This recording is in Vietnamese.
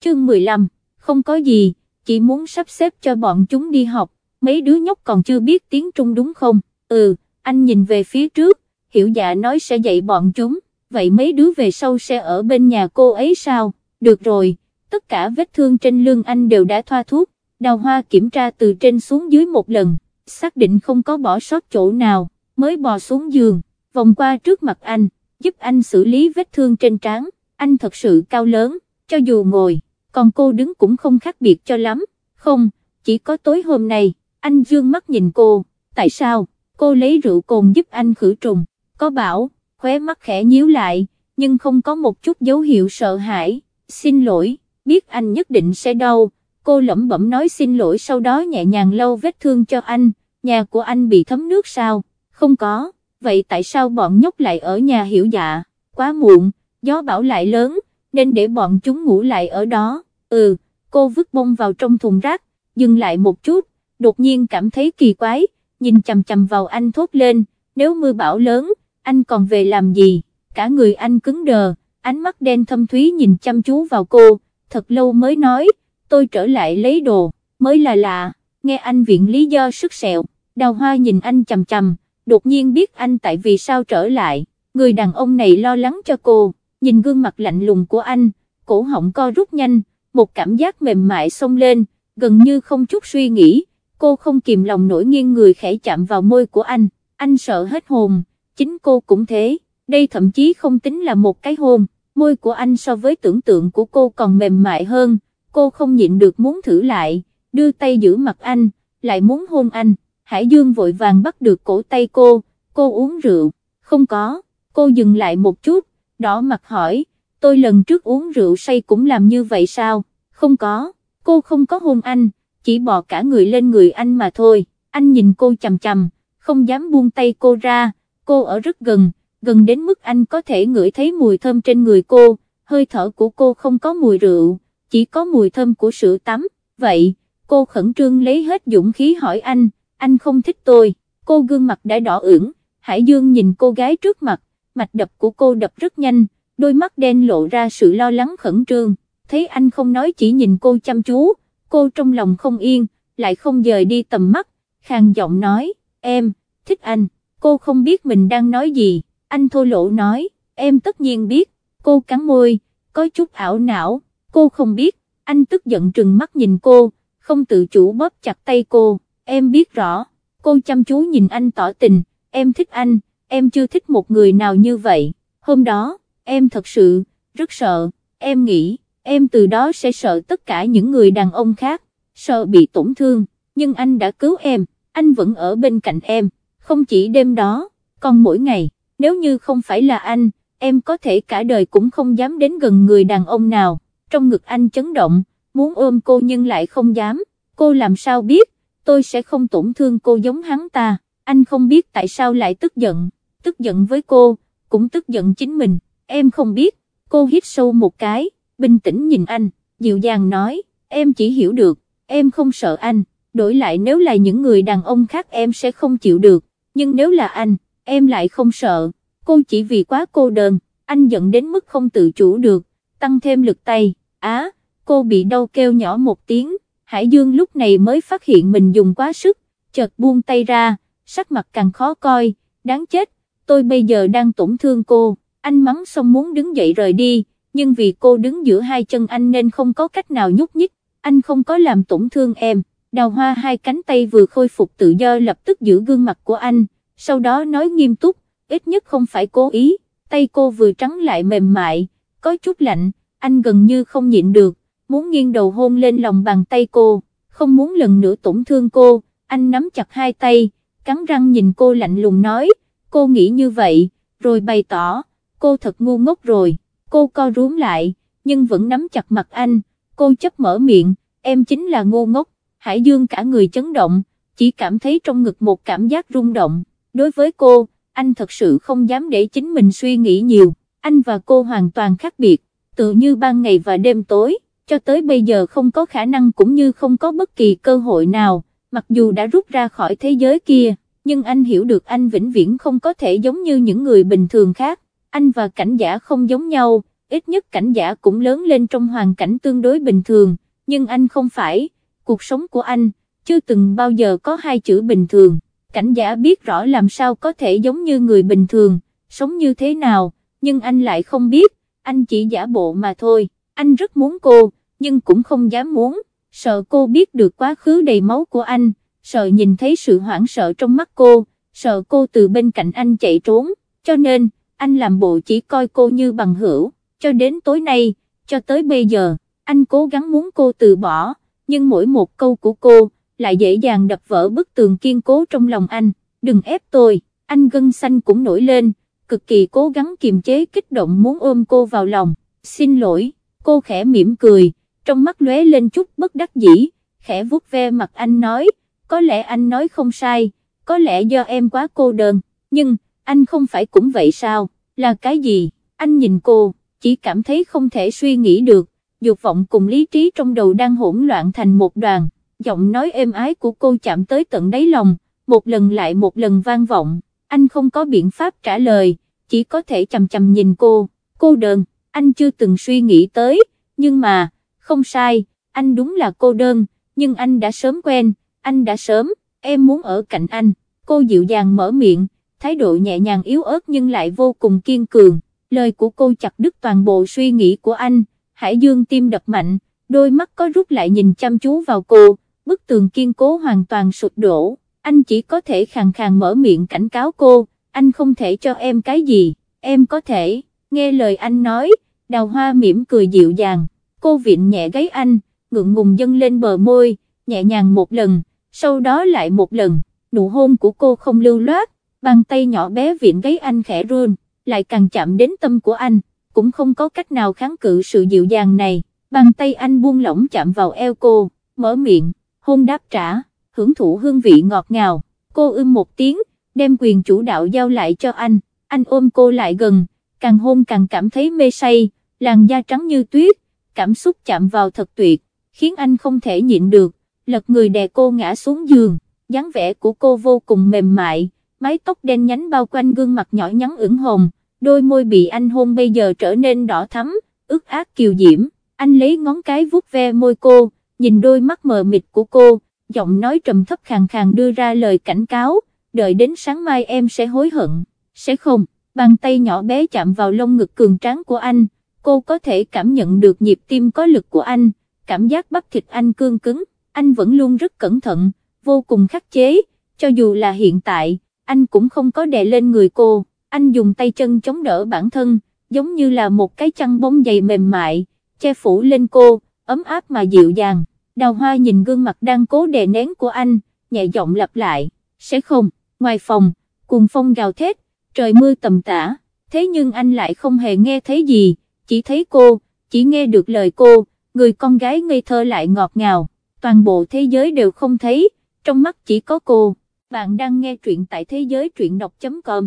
chương 15, không có gì, chỉ muốn sắp xếp cho bọn chúng đi học, mấy đứa nhóc còn chưa biết tiếng Trung đúng không, ừ, anh nhìn về phía trước, hiểu dạ nói sẽ dạy bọn chúng, vậy mấy đứa về sau sẽ ở bên nhà cô ấy sao, được rồi, tất cả vết thương trên lưng anh đều đã thoa thuốc, đào hoa kiểm tra từ trên xuống dưới một lần, xác định không có bỏ sót chỗ nào, mới bò xuống giường, vòng qua trước mặt anh, giúp anh xử lý vết thương trên trán, anh thật sự cao lớn, cho dù ngồi còn cô đứng cũng không khác biệt cho lắm, không, chỉ có tối hôm nay, anh dương mắt nhìn cô, tại sao, cô lấy rượu cồn giúp anh khử trùng, có bảo, khóe mắt khẽ nhíu lại, nhưng không có một chút dấu hiệu sợ hãi, xin lỗi, biết anh nhất định sẽ đau, cô lẩm bẩm nói xin lỗi sau đó nhẹ nhàng lau vết thương cho anh, nhà của anh bị thấm nước sao, không có, vậy tại sao bọn nhóc lại ở nhà hiểu dạ, quá muộn, gió bão lại lớn, nên để bọn chúng ngủ lại ở đó ừ, cô vứt bông vào trong thùng rác, dừng lại một chút, đột nhiên cảm thấy kỳ quái, nhìn chầm chầm vào anh thốt lên, nếu mưa bão lớn, anh còn về làm gì, cả người anh cứng đờ, ánh mắt đen thâm thúy nhìn chăm chú vào cô, thật lâu mới nói, tôi trở lại lấy đồ, mới là lạ, nghe anh viện lý do sức sẹo, đào hoa nhìn anh chầm chầm, đột nhiên biết anh tại vì sao trở lại, người đàn ông này lo lắng cho cô, nhìn gương mặt lạnh lùng của anh, cổ họng co rút nhanh, một cảm giác mềm mại xông lên, gần như không chút suy nghĩ, cô không kìm lòng nổi nghiêng người khẽ chạm vào môi của anh, anh sợ hết hồn, chính cô cũng thế, đây thậm chí không tính là một cái hôn, môi của anh so với tưởng tượng của cô còn mềm mại hơn, cô không nhịn được muốn thử lại, đưa tay giữ mặt anh, lại muốn hôn anh, Hải Dương vội vàng bắt được cổ tay cô, cô uống rượu, không có, cô dừng lại một chút, đỏ mặt hỏi, tôi lần trước uống rượu say cũng làm như vậy sao, không có, cô không có hôn anh, chỉ bò cả người lên người anh mà thôi, anh nhìn cô chầm chầm, không dám buông tay cô ra, cô ở rất gần, gần đến mức anh có thể ngửi thấy mùi thơm trên người cô, hơi thở của cô không có mùi rượu, chỉ có mùi thơm của sữa tắm, vậy, cô khẩn trương lấy hết dũng khí hỏi anh, anh không thích tôi, cô gương mặt đã đỏ ửng, Hải Dương nhìn cô gái trước mặt, mạch đập của cô đập rất nhanh, đôi mắt đen lộ ra sự lo lắng khẩn trương, thấy anh không nói chỉ nhìn cô chăm chú, cô trong lòng không yên, lại không rời đi tầm mắt, khàn giọng nói, em, thích anh, cô không biết mình đang nói gì, anh thô lỗ nói, em tất nhiên biết, cô cắn môi, có chút ảo não, cô không biết, anh tức giận trừng mắt nhìn cô, không tự chủ bóp chặt tay cô, em biết rõ, cô chăm chú nhìn anh tỏ tình, em thích anh, em chưa thích một người nào như vậy, hôm đó, em thật sự, rất sợ, em nghĩ, em từ đó sẽ sợ tất cả những người đàn ông khác, sợ bị tổn thương, nhưng anh đã cứu em, anh vẫn ở bên cạnh em, không chỉ đêm đó, còn mỗi ngày, nếu như không phải là anh, em có thể cả đời cũng không dám đến gần người đàn ông nào, trong ngực anh chấn động, muốn ôm cô nhưng lại không dám, cô làm sao biết, tôi sẽ không tổn thương cô giống hắn ta, anh không biết tại sao lại tức giận, tức giận với cô, cũng tức giận chính mình em không biết, cô hít sâu một cái, bình tĩnh nhìn anh, dịu dàng nói, em chỉ hiểu được, em không sợ anh, đổi lại nếu là những người đàn ông khác em sẽ không chịu được, nhưng nếu là anh, em lại không sợ, cô chỉ vì quá cô đơn, anh giận đến mức không tự chủ được, tăng thêm lực tay, á, cô bị đau kêu nhỏ một tiếng, Hải Dương lúc này mới phát hiện mình dùng quá sức, chợt buông tay ra, sắc mặt càng khó coi, đáng chết, tôi bây giờ đang tổn thương cô anh mắng xong muốn đứng dậy rời đi, nhưng vì cô đứng giữa hai chân anh nên không có cách nào nhúc nhích, anh không có làm tổn thương em, đào hoa hai cánh tay vừa khôi phục tự do lập tức giữ gương mặt của anh, sau đó nói nghiêm túc, ít nhất không phải cố ý, tay cô vừa trắng lại mềm mại, có chút lạnh, anh gần như không nhịn được, muốn nghiêng đầu hôn lên lòng bàn tay cô, không muốn lần nữa tổn thương cô, anh nắm chặt hai tay, cắn răng nhìn cô lạnh lùng nói, cô nghĩ như vậy, rồi bày tỏ cô thật ngu ngốc rồi, cô co rúm lại, nhưng vẫn nắm chặt mặt anh, cô chấp mở miệng, em chính là ngu ngốc, Hải Dương cả người chấn động, chỉ cảm thấy trong ngực một cảm giác rung động, đối với cô, anh thật sự không dám để chính mình suy nghĩ nhiều, anh và cô hoàn toàn khác biệt, tự như ban ngày và đêm tối, cho tới bây giờ không có khả năng cũng như không có bất kỳ cơ hội nào, mặc dù đã rút ra khỏi thế giới kia, nhưng anh hiểu được anh vĩnh viễn không có thể giống như những người bình thường khác, anh và cảnh giả không giống nhau, ít nhất cảnh giả cũng lớn lên trong hoàn cảnh tương đối bình thường, nhưng anh không phải, cuộc sống của anh, chưa từng bao giờ có hai chữ bình thường, cảnh giả biết rõ làm sao có thể giống như người bình thường, sống như thế nào, nhưng anh lại không biết, anh chỉ giả bộ mà thôi, anh rất muốn cô, nhưng cũng không dám muốn, sợ cô biết được quá khứ đầy máu của anh, sợ nhìn thấy sự hoảng sợ trong mắt cô, sợ cô từ bên cạnh anh chạy trốn, cho nên, anh làm bộ chỉ coi cô như bằng hữu, cho đến tối nay, cho tới bây giờ, anh cố gắng muốn cô từ bỏ, nhưng mỗi một câu của cô, lại dễ dàng đập vỡ bức tường kiên cố trong lòng anh, đừng ép tôi, anh gân xanh cũng nổi lên, cực kỳ cố gắng kiềm chế kích động muốn ôm cô vào lòng, xin lỗi, cô khẽ mỉm cười, trong mắt lóe lên chút bất đắc dĩ, khẽ vuốt ve mặt anh nói, có lẽ anh nói không sai, có lẽ do em quá cô đơn, nhưng anh không phải cũng vậy sao, là cái gì, anh nhìn cô, chỉ cảm thấy không thể suy nghĩ được, dục vọng cùng lý trí trong đầu đang hỗn loạn thành một đoàn, giọng nói êm ái của cô chạm tới tận đáy lòng, một lần lại một lần vang vọng, anh không có biện pháp trả lời, chỉ có thể chầm chầm nhìn cô, cô đơn, anh chưa từng suy nghĩ tới, nhưng mà, không sai, anh đúng là cô đơn, nhưng anh đã sớm quen, anh đã sớm, em muốn ở cạnh anh, cô dịu dàng mở miệng, thái độ nhẹ nhàng yếu ớt nhưng lại vô cùng kiên cường, lời của cô chặt đứt toàn bộ suy nghĩ của anh, Hải Dương tim đập mạnh, đôi mắt có rút lại nhìn chăm chú vào cô, bức tường kiên cố hoàn toàn sụp đổ, anh chỉ có thể khàn khàn mở miệng cảnh cáo cô, anh không thể cho em cái gì, em có thể, nghe lời anh nói, đào hoa mỉm cười dịu dàng, cô vịn nhẹ gáy anh, ngượng ngùng dâng lên bờ môi, nhẹ nhàng một lần, sau đó lại một lần, nụ hôn của cô không lưu loát, bàn tay nhỏ bé viện gáy anh khẽ run, lại càng chạm đến tâm của anh, cũng không có cách nào kháng cự sự dịu dàng này, bàn tay anh buông lỏng chạm vào eo cô, mở miệng, hôn đáp trả, hưởng thụ hương vị ngọt ngào, cô ưm một tiếng, đem quyền chủ đạo giao lại cho anh, anh ôm cô lại gần, càng hôn càng cảm thấy mê say, làn da trắng như tuyết, cảm xúc chạm vào thật tuyệt, khiến anh không thể nhịn được, lật người đè cô ngã xuống giường, dáng vẻ của cô vô cùng mềm mại mái tóc đen nhánh bao quanh gương mặt nhỏ nhắn ửng hồng, đôi môi bị anh hôn bây giờ trở nên đỏ thắm, ướt át kiều diễm, anh lấy ngón cái vuốt ve môi cô, nhìn đôi mắt mờ mịt của cô, giọng nói trầm thấp khàn khàn đưa ra lời cảnh cáo, đợi đến sáng mai em sẽ hối hận, sẽ không, bàn tay nhỏ bé chạm vào lông ngực cường tráng của anh, cô có thể cảm nhận được nhịp tim có lực của anh, cảm giác bắp thịt anh cương cứng, anh vẫn luôn rất cẩn thận, vô cùng khắc chế, cho dù là hiện tại anh cũng không có đè lên người cô, anh dùng tay chân chống đỡ bản thân, giống như là một cái chăn bông dày mềm mại, che phủ lên cô, ấm áp mà dịu dàng. Đào hoa nhìn gương mặt đang cố đè nén của anh, nhẹ giọng lặp lại, sẽ không, ngoài phòng, cùng phong gào thét, trời mưa tầm tã, thế nhưng anh lại không hề nghe thấy gì, chỉ thấy cô, chỉ nghe được lời cô, người con gái ngây thơ lại ngọt ngào, toàn bộ thế giới đều không thấy, trong mắt chỉ có cô. Bạn đang nghe truyện tại thế giới truyện đọc.com